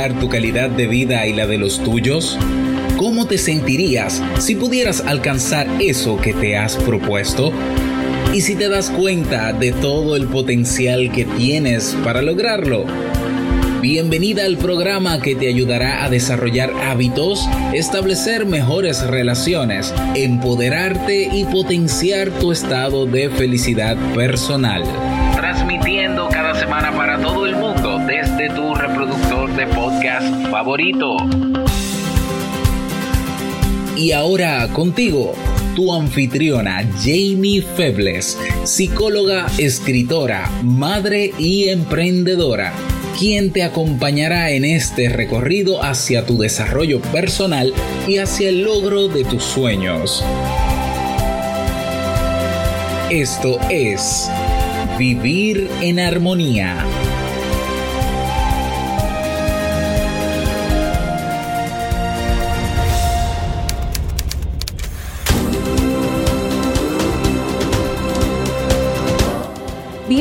¿Quieres mejorar tu calidad de vida y la de los tuyos? ¿Cómo te sentirías si pudieras alcanzar eso que te has propuesto? ¿Y si te das cuenta de todo el potencial que tienes para lograrlo? Bienvenida al programa que te ayudará a desarrollar hábitos, establecer mejores relaciones, empoderarte y potenciar tu estado de felicidad personal. Favorito. Y ahora contigo, tu anfitriona Jamie Febles, psicóloga, escritora, madre y emprendedora, quien te acompañará en este recorrido hacia tu desarrollo personal y hacia el logro de tus sueños. Esto es Vivir en Armonía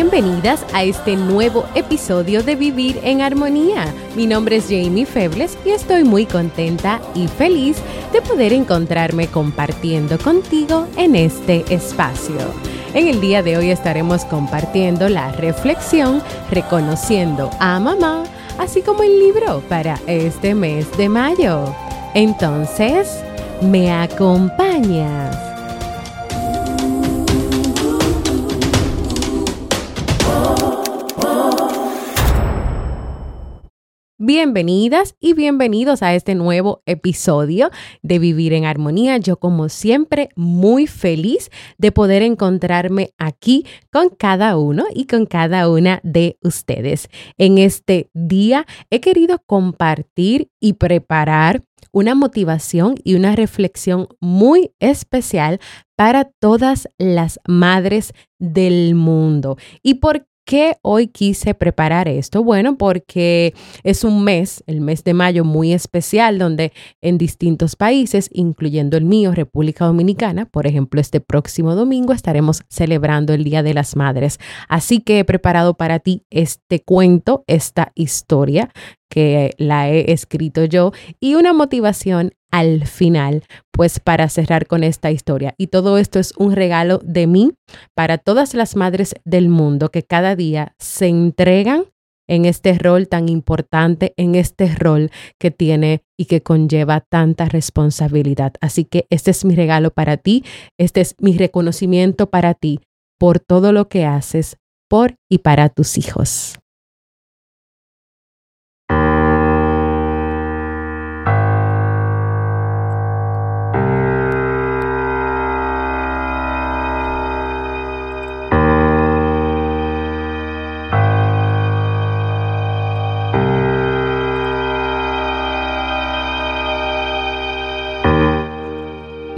Bienvenidas a este nuevo episodio de Vivir en Armonía. Mi nombre es Jamie Febles y estoy muy contenta y feliz de poder encontrarme compartiendo contigo en este espacio. En el día de hoy estaremos compartiendo la reflexión Reconociendo a Mamá, así como el libro para este mes de mayo. Entonces, ¿me acompañas? Bienvenidas y bienvenidos a este nuevo episodio de Vivir en Armonía. Yo como siempre muy feliz de poder encontrarme aquí con cada uno y con cada una de ustedes. En este día he querido compartir y preparar una motivación y una reflexión muy especial para todas las madres del mundo. ¿Y por qué hoy quise preparar esto? Bueno, porque es un mes, el mes de mayo muy especial, donde en distintos países, incluyendo el mío, República Dominicana, por ejemplo, este próximo domingo estaremos celebrando el Día de las Madres. Así que he preparado para ti este cuento, esta historia que la he escrito yo y una motivación al final, pues para cerrar con esta historia. Y todo esto es un regalo de mí para todas las madres del mundo que cada día se entregan en este rol tan importante, en este rol que tiene y que conlleva tanta responsabilidad. Así que este es mi regalo para ti, este es mi reconocimiento para ti por todo lo que haces por y para tus hijos.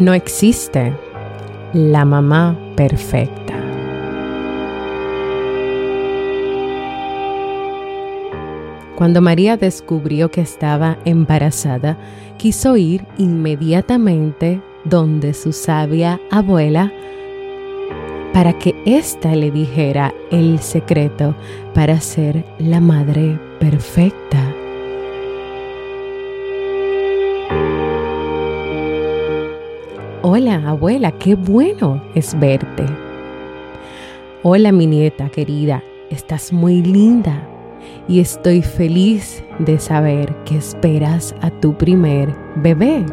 No existe la mamá perfecta. Cuando María descubrió que estaba embarazada, quiso ir inmediatamente donde su sabia abuela para que ésta le dijera el secreto para ser la madre perfecta. Hola, abuela, qué bueno es verte. Hola, mi nieta querida, estás muy linda y estoy feliz de saber que esperas a tu primer bebé.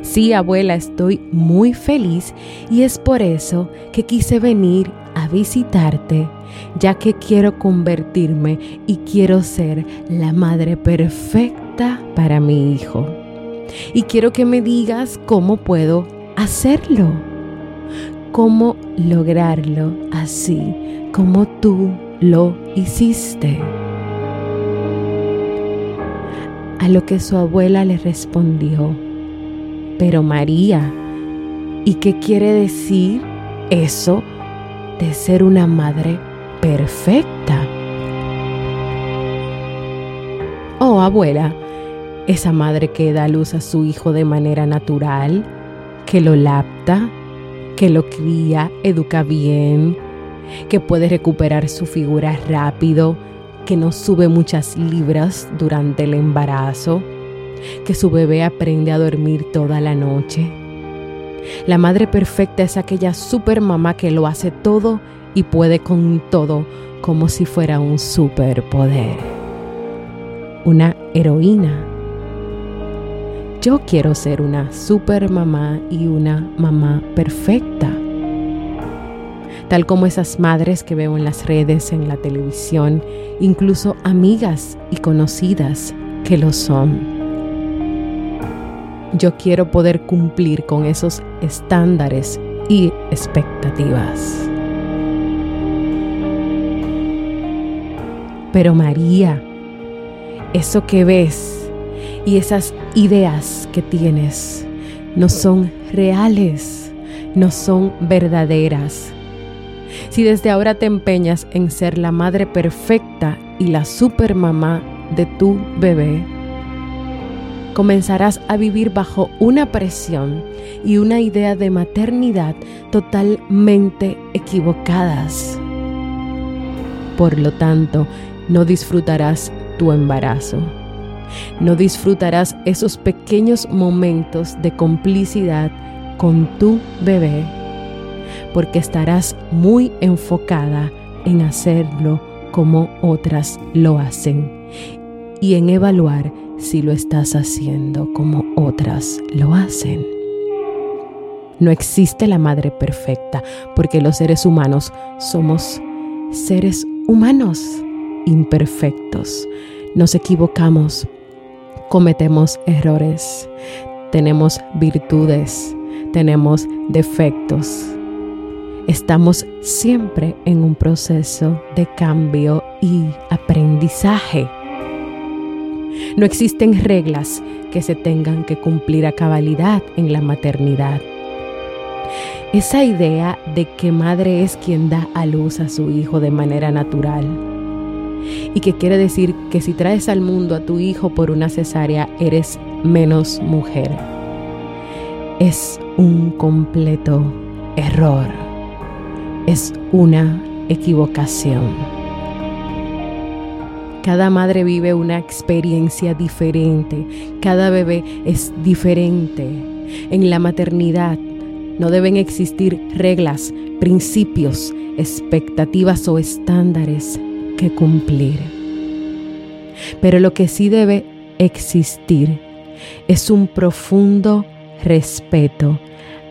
Sí, abuela, estoy muy feliz y es por eso que quise venir a visitarte, ya que quiero convertirme y quiero ser la madre perfecta para mi hijo y quiero que me digas cómo puedo hacerlo, cómo lograrlo así como tú lo hiciste. A lo que su abuela le respondió, pero María, ¿y qué quiere decir eso de ser una madre perfecta? Oh, abuela, esa madre que da luz a su hijo de manera natural, que lo lapta, que lo cría, educa bien, que puede recuperar su figura rápido, que no sube muchas libras durante el embarazo, que su bebé aprende a dormir toda la noche. La madre perfecta es aquella super mamá que lo hace todo y puede con todo como si fuera un superpoder. Una heroína. Yo quiero ser una super mamá y una mamá perfecta. Tal como esas madres que veo en las redes, en la televisión, incluso amigas y conocidas que lo son. Yo quiero poder cumplir con esos estándares y expectativas. Pero María, eso que ves y esas ideas que tienes no son reales, no son verdaderas. Si desde ahora te empeñas en ser la madre perfecta y la supermamá de tu bebé, comenzarás a vivir bajo una presión y una idea de maternidad totalmente equivocadas. Por lo tanto, no disfrutarás tu embarazo. No disfrutarás esos pequeños momentos de complicidad con tu bebé, porque estarás muy enfocada en hacerlo como otras lo hacen y en evaluar si lo estás haciendo como otras lo hacen. No existe la madre perfecta porque los seres humanos somos seres humanos imperfectos. Nos equivocamos, cometemos errores, tenemos virtudes, tenemos defectos. Estamos siempre en un proceso de cambio y aprendizaje. No existen reglas que se tengan que cumplir a cabalidad en la maternidad. Esa idea de que madre es quien da a luz a su hijo de manera natural y que quiere decir que si traes al mundo a tu hijo por una cesárea eres menos mujer. Es un completo error. Es una equivocación. Cada madre vive una experiencia diferente, cada bebé es diferente. En la maternidad no deben existir reglas, principios, expectativas o estándares que cumplir. Pero lo que sí debe existir es un profundo respeto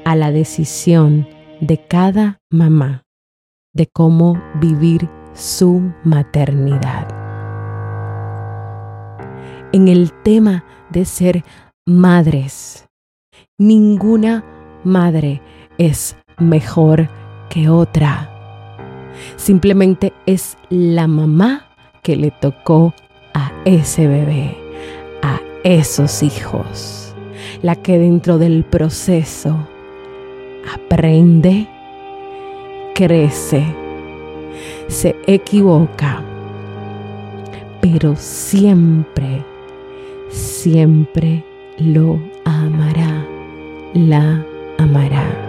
a la decisión de cada mamá de cómo vivir su maternidad en el tema de ser madres. Ninguna madre es mejor que otra. Simplemente es la mamá que le tocó a ese bebé, a esos hijos, la que dentro del proceso aprende, crece, se equivoca, pero siempre siempre lo amará, la amará.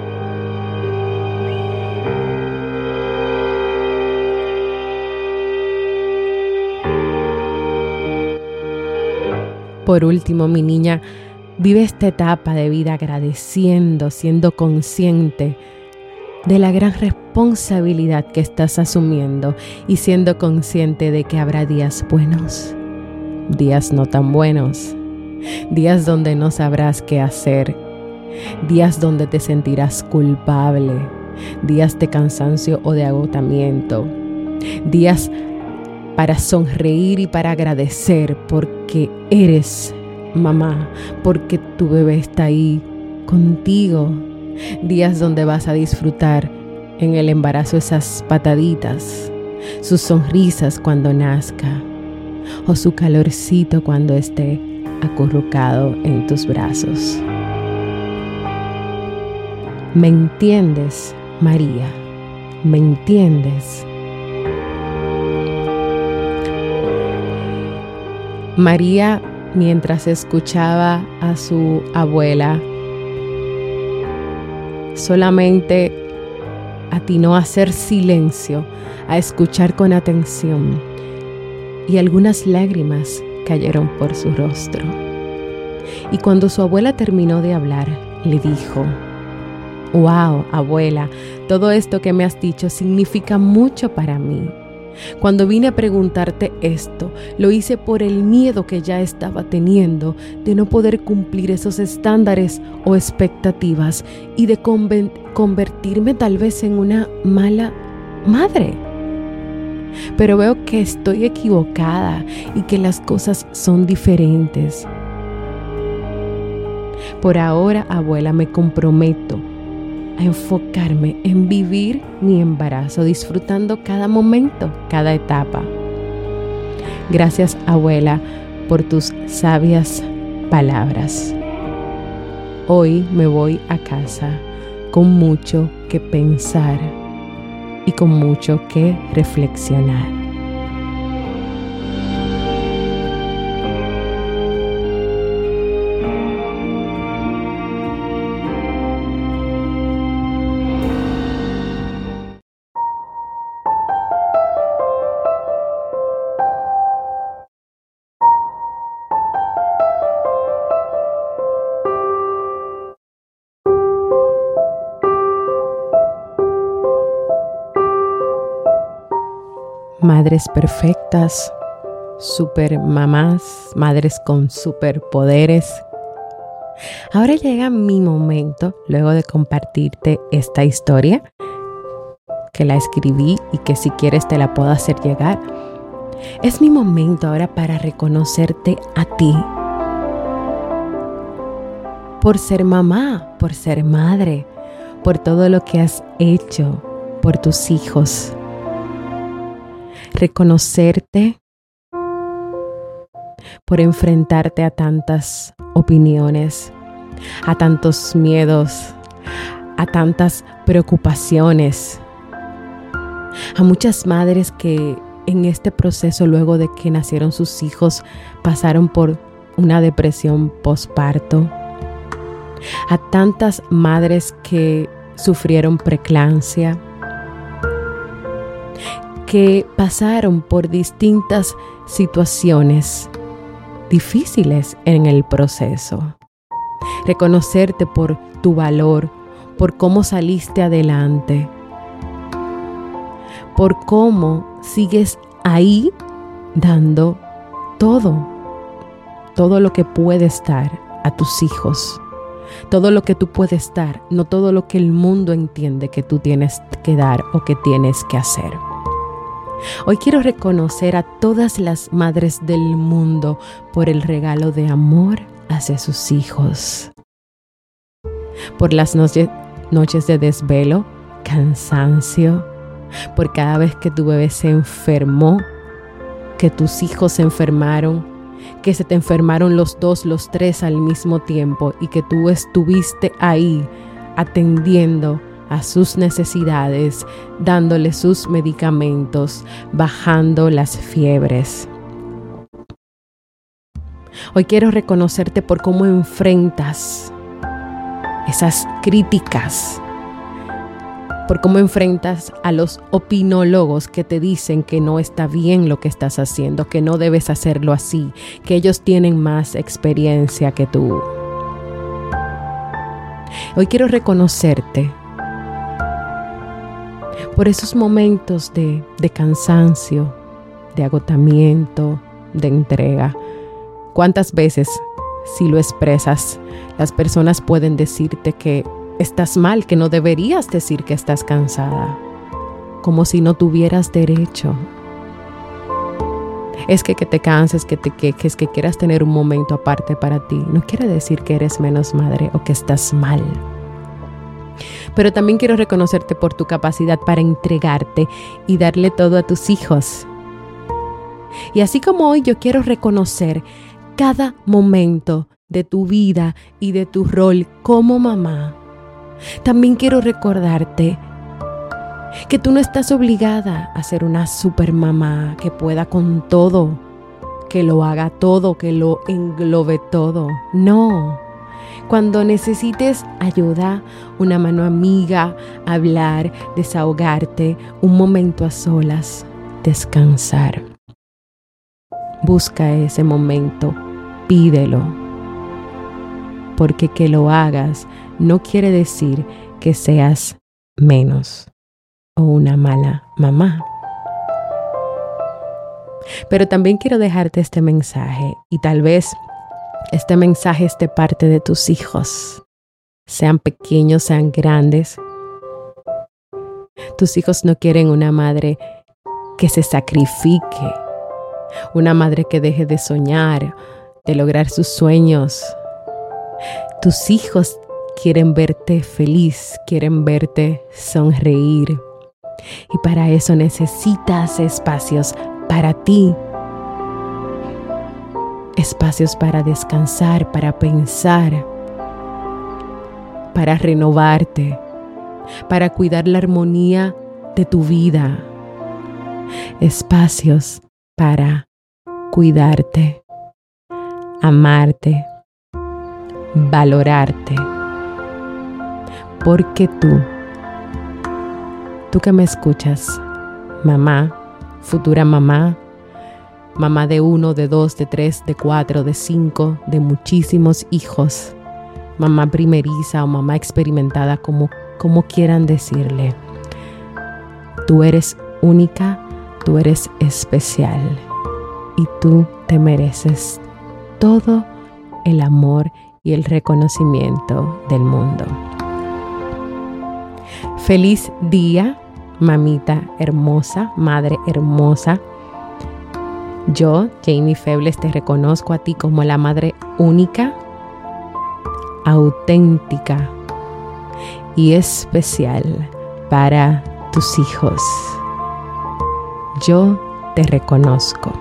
Por último, mi niña, vive esta etapa de vida agradeciendo, siendo consciente de la gran responsabilidad que estás asumiendo y siendo consciente de que habrá días buenos días no tan buenos, días donde no sabrás qué hacer, días donde te sentirás culpable, días de cansancio o de agotamiento, días para sonreír y para agradecer porque eres mamá, porque tu bebé está ahí contigo, días donde vas a disfrutar en el embarazo esas pataditas, sus sonrisas cuando nazca o su calorcito cuando esté acurrucado en tus brazos. ¿Me entiendes, María? ¿Me entiendes? María, mientras escuchaba a su abuela, solamente atinó a hacer silencio, a escuchar con atención y algunas lágrimas cayeron por su rostro. Y cuando su abuela terminó de hablar, le dijo, Wow, abuela, todo esto que me has dicho significa mucho para mí. Cuando vine a preguntarte esto, lo hice por el miedo que ya estaba teniendo de no poder cumplir esos estándares o expectativas y de convertirme tal vez en una mala madre. Pero veo que estoy equivocada y que las cosas son diferentes. Por ahora, abuela, me comprometo a enfocarme en vivir mi embarazo, disfrutando cada momento, cada etapa. Gracias, abuela, por tus sabias palabras. Hoy me voy a casa con mucho que pensar y con mucho que reflexionar. Madres perfectas, super mamás, madres con superpoderes. Ahora llega mi momento, luego de compartirte esta historia, que la escribí y que si quieres te la puedo hacer llegar. Es mi momento ahora para reconocerte a ti. Por ser mamá, por ser madre, por todo lo que has hecho por tus hijos reconocerte por enfrentarte a tantas opiniones, a tantos miedos, a tantas preocupaciones, a muchas madres que en este proceso, luego de que nacieron sus hijos, pasaron por una depresión postparto, a tantas madres que sufrieron preclancia, que pasaron por distintas situaciones difíciles en el proceso. Reconocerte por tu valor, por cómo saliste adelante, por cómo sigues ahí dando todo, todo lo que puedes dar a tus hijos, todo lo que tú puedes dar, no todo lo que el mundo entiende que tú tienes que dar o que tienes que hacer. Hoy quiero reconocer a todas las madres del mundo por el regalo de amor hacia sus hijos. Por las noches de desvelo, cansancio, por cada vez que tu bebé se enfermó, que tus hijos se enfermaron, que se te enfermaron los dos, los tres al mismo tiempo y que tú estuviste ahí atendiendo a sus necesidades, dándole sus medicamentos, bajando las fiebres. Hoy quiero reconocerte por cómo enfrentas esas críticas, por cómo enfrentas a los opinólogos que te dicen que no está bien lo que estás haciendo, que no debes hacerlo así, que ellos tienen más experiencia que tú. Hoy quiero reconocerte por esos momentos de, cansancio, de agotamiento, de entrega. ¿Cuántas veces, si lo expresas, las personas pueden decirte que estás mal, que no deberías decir que estás cansada, como si no tuvieras derecho? Es que que te canses, que, te, que, que es que quieras tener un momento aparte para ti, no quiere decir que eres menos madre o que estás mal pero también quiero reconocerte por tu capacidad para entregarte y darle todo a tus hijos. Y así como hoy yo quiero reconocer cada momento de tu vida y de tu rol como mamá, también quiero recordarte que tú no estás obligada a ser una super mamá que pueda con todo, que lo haga todo, que lo englobe todo. No. Cuando necesites ayuda, una mano amiga, hablar, desahogarte, un momento a solas, descansar. Busca ese momento, pídelo, porque que lo hagas no quiere decir que seas menos o una mala mamá. Pero también quiero dejarte este mensaje y tal vez este mensaje esté parte de tus hijos, sean pequeños, sean grandes. Tus hijos no quieren una madre que se sacrifique, una madre que deje de soñar, de lograr sus sueños. Tus hijos quieren verte feliz, quieren verte sonreír. Y para eso necesitas espacios para ti. Espacios para descansar, para pensar, para renovarte, para cuidar la armonía de tu vida. Espacios para cuidarte, amarte, valorarte. Porque tú, tú que me escuchas, mamá, futura mamá, mamá de uno, de dos, de tres, de cuatro, de cinco, de muchísimos hijos, mamá primeriza o mamá experimentada, como, como quieran decirle. Tú eres única, tú eres especial y tú te mereces todo el amor y el reconocimiento del mundo. Feliz día mamita hermosa, madre hermosa. Yo, Jamie Febles, te reconozco a ti como la madre única, auténtica y especial para tus hijos. Yo te reconozco.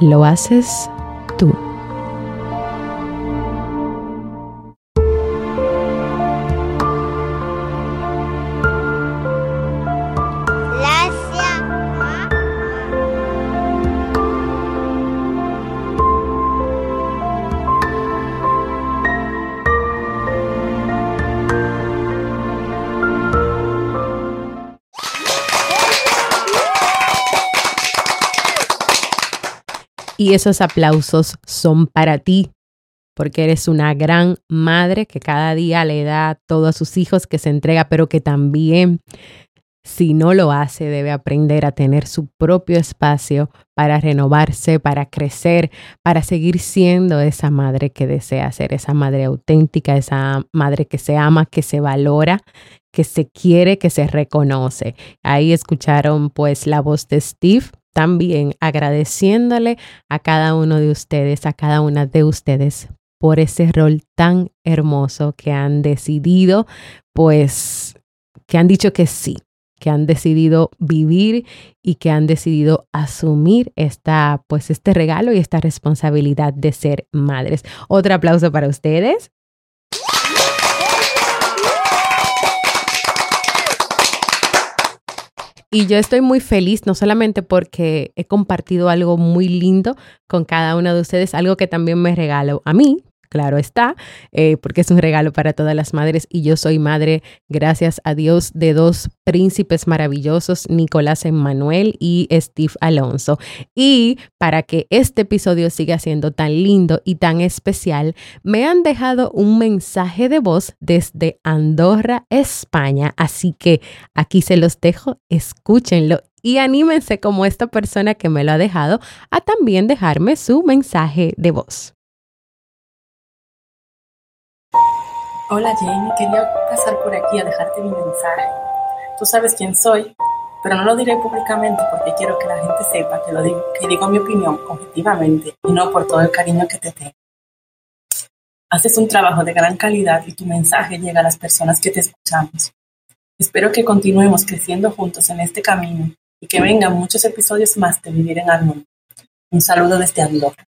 Lo haces tú. Y esos aplausos son para ti, porque eres una gran madre que cada día le da todo a sus hijos, que se entrega, pero que también, si no lo hace, debe aprender a tener su propio espacio para renovarse, para crecer, para seguir siendo esa madre que desea ser, esa madre auténtica, esa madre que se ama, que se valora que se quiere, que se reconoce. Ahí escucharon pues la voz de Steve también agradeciéndole a cada uno de ustedes, a cada una de ustedes por ese rol tan hermoso que han decidido, pues que han dicho que sí, que han decidido vivir y que han decidido asumir esta, pues este regalo y esta responsabilidad de ser madres. Otro aplauso para ustedes. Y yo estoy muy feliz, no solamente porque he compartido algo muy lindo con cada uno de ustedes, algo que también me regalo a mí, claro está, eh, porque es un regalo para todas las madres y yo soy madre, gracias a Dios, de dos príncipes maravillosos, Nicolás Emmanuel y Steve Alonso. Y para que este episodio siga siendo tan lindo y tan especial, me han dejado un mensaje de voz desde Andorra, España, así que aquí se los dejo, escúchenlo y anímense como esta persona que me lo ha dejado a también dejarme su mensaje de voz. Hola Jamie, quería pasar por aquí a dejarte mi mensaje. Tú sabes quién soy, pero no lo diré públicamente porque quiero que la gente sepa que, lo digo, que digo mi opinión objetivamente y no por todo el cariño que te tengo. Haces un trabajo de gran calidad y tu mensaje llega a las personas que te escuchamos. Espero que continuemos creciendo juntos en este camino y que vengan muchos episodios más de Vivir en Armonía. Un saludo desde Andorra.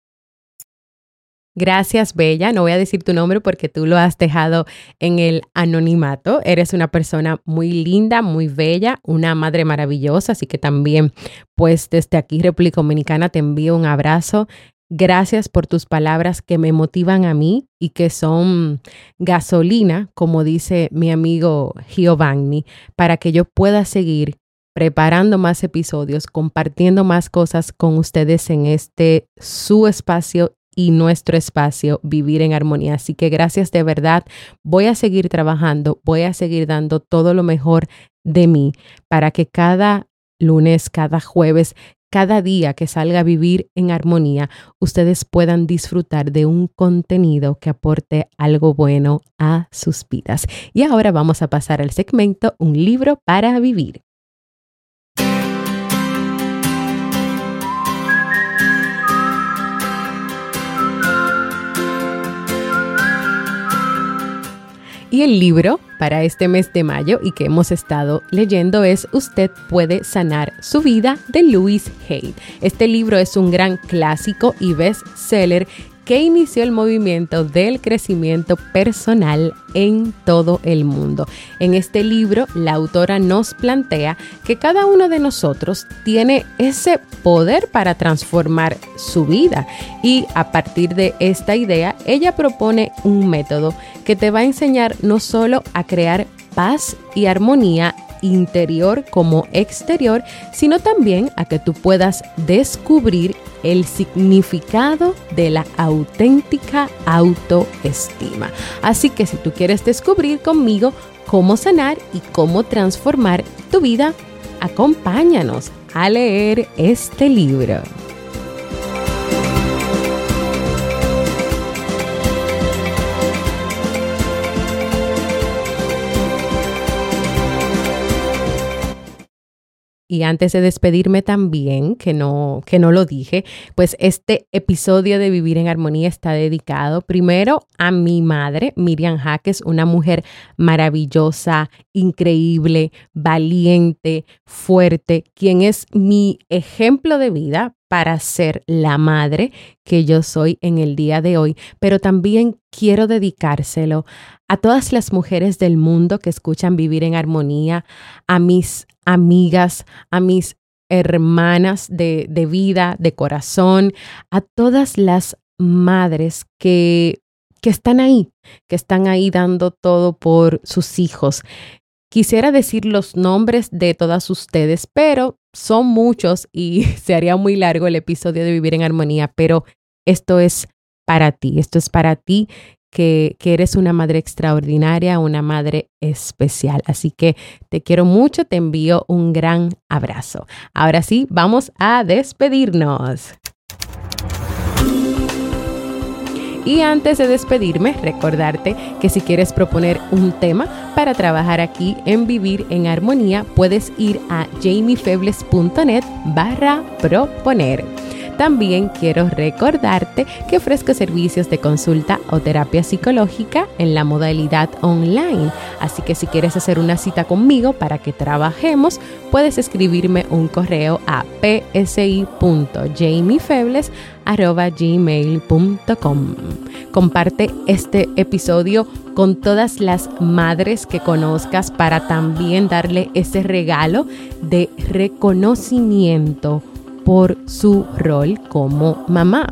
Gracias, Bella. No voy a decir tu nombre porque tú lo has dejado en el anonimato. Eres una persona muy linda, muy bella, una madre maravillosa, así que también, pues desde aquí, República Dominicana, te envío un abrazo. Gracias por tus palabras que me motivan a mí y que son gasolina, como dice mi amigo Giovanni, para que yo pueda seguir preparando más episodios, compartiendo más cosas con ustedes en este su espacio y nuestro espacio vivir en armonía. Así que gracias de verdad. Voy a seguir trabajando, voy a seguir dando todo lo mejor de mí para que cada lunes, cada jueves, cada día que salga a vivir en armonía, ustedes puedan disfrutar de un contenido que aporte algo bueno a sus vidas. Y ahora vamos a pasar al segmento Un libro para vivir. Y el libro para este mes de mayo y que hemos estado leyendo es Usted puede sanar su vida de Louis Hay. Este libro es un gran clásico y bestseller que inició el movimiento del crecimiento personal en todo el mundo. En este libro, la autora nos plantea que cada uno de nosotros tiene ese poder para transformar su vida y a partir de esta idea, ella propone un método que te va a enseñar no solo a crear paz y armonía interior como exterior, sino también a que tú puedas descubrir el significado de la auténtica autoestima. Así que si tú quieres descubrir conmigo cómo sanar y cómo transformar tu vida, acompáñanos a leer este libro. Y antes de despedirme también, que no, que no lo dije, pues este episodio de Vivir en Armonía está dedicado primero a mi madre, Miriam Jaques, una mujer maravillosa, increíble, valiente, fuerte, quien es mi ejemplo de vida para ser la madre que yo soy en el día de hoy, pero también quiero dedicárselo a todas las mujeres del mundo que escuchan vivir en armonía, a mis amigas, a mis hermanas de, de vida, de corazón, a todas las madres que, que están ahí, que están ahí dando todo por sus hijos. Quisiera decir los nombres de todas ustedes, pero son muchos y se haría muy largo el episodio de Vivir en Armonía, pero esto es para ti, esto es para ti que, eres una madre extraordinaria, una madre especial. Así que te quiero mucho, te envío un gran abrazo. Ahora sí, vamos a despedirnos. Y antes de despedirme, recordarte que si quieres proponer un tema para trabajar aquí en Vivir en Armonía, puedes ir a jamiefebles.net barra proponer. También quiero recordarte que ofrezco servicios de consulta o terapia psicológica en la modalidad online. Así que si quieres hacer una cita conmigo para que trabajemos, puedes escribirme un correo a psi.jamiefebles.gmail.com. Comparte este episodio con todas las madres que conozcas para también darle ese regalo de reconocimiento por su rol como mamá.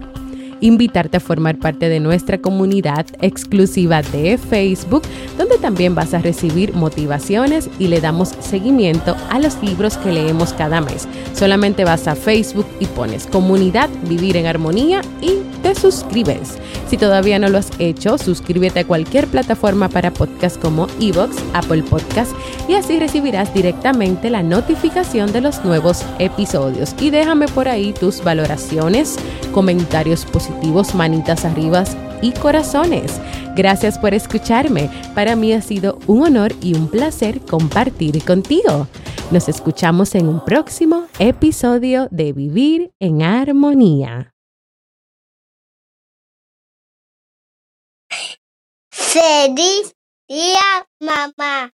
Invitarte a formar parte de nuestra comunidad exclusiva de Facebook, donde también vas a recibir motivaciones y le damos seguimiento a los libros que leemos cada mes. Solamente vas a Facebook y pones comunidad Vivir en Armonía y te suscribes. Si todavía no lo has hecho, suscríbete a cualquier plataforma para podcast como Evox, Apple Podcast y así recibirás directamente la notificación de los nuevos episodios. Y déjame por ahí tus valoraciones, comentarios positivos, manitas arriba y corazones. Gracias por escucharme. Para mí ha sido un honor y un placer compartir contigo. Nos escuchamos en un próximo episodio de Vivir en Armonía. Feliz día, mamá.